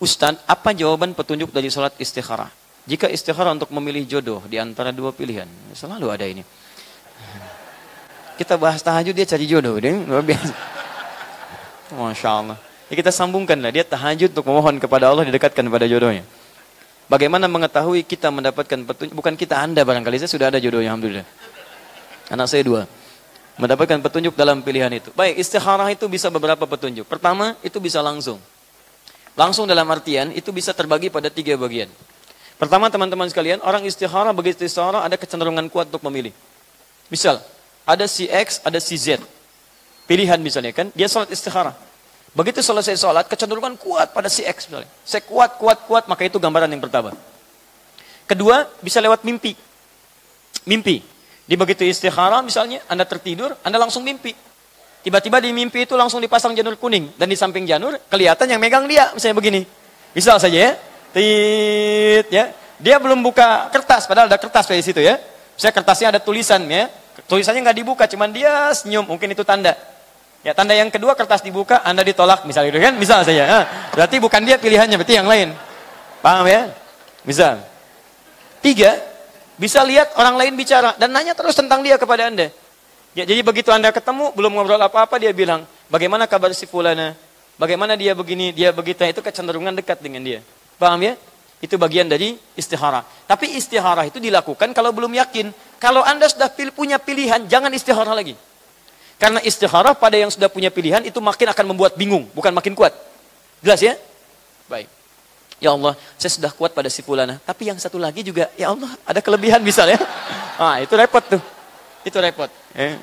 Ustaz, apa jawaban petunjuk dari sholat istikharah? Jika istikharah untuk memilih jodoh di antara dua pilihan, selalu ada ini. Kita bahas tahajud, dia cari jodoh, deh. biasa. Masya Allah. Ya kita sambungkanlah, dia tahajud untuk memohon kepada Allah didekatkan pada jodohnya. Bagaimana mengetahui kita mendapatkan petunjuk? Bukan kita anda barangkali, saya sudah ada jodohnya Alhamdulillah. Anak saya dua. Mendapatkan petunjuk dalam pilihan itu. Baik, istikharah itu bisa beberapa petunjuk. Pertama, itu bisa langsung. Langsung dalam artian itu bisa terbagi pada tiga bagian. Pertama teman-teman sekalian, orang istikharah begitu istikharah ada kecenderungan kuat untuk memilih. Misal, ada si X, ada si Z. Pilihan misalnya kan, dia sholat istikharah. Begitu selesai sholat, kecenderungan kuat pada si X misalnya. Saya kuat, kuat, kuat, maka itu gambaran yang pertama. Kedua, bisa lewat mimpi. Mimpi. Di begitu istikharah misalnya, Anda tertidur, Anda langsung mimpi. Tiba-tiba di mimpi itu langsung dipasang janur kuning. Dan di samping janur, kelihatan yang megang dia. Misalnya begini. Misal saja ya. Tit, ya. Dia belum buka kertas, padahal ada kertas di situ ya. Misalnya kertasnya ada tulisan ya. Tulisannya nggak dibuka, cuman dia senyum. Mungkin itu tanda. Ya, tanda yang kedua kertas dibuka, Anda ditolak misalnya gitu kan? Misal saja. Nah, berarti bukan dia pilihannya, berarti yang lain. Paham ya? Misal. Tiga, bisa lihat orang lain bicara dan nanya terus tentang dia kepada Anda. Ya, jadi begitu Anda ketemu, belum ngobrol apa-apa, dia bilang, bagaimana kabar si fulana? Bagaimana dia begini, dia begitu, itu kecenderungan dekat dengan dia. Paham ya? Itu bagian dari istihara. Tapi istihara itu dilakukan kalau belum yakin. Kalau Anda sudah punya pilihan, jangan istihara lagi. Karena istihara pada yang sudah punya pilihan itu makin akan membuat bingung, bukan makin kuat. Jelas ya? Baik. Ya Allah, saya sudah kuat pada si fulana. Tapi yang satu lagi juga, ya Allah, ada kelebihan misalnya. Ah, itu repot tuh. Itu repot. Eh.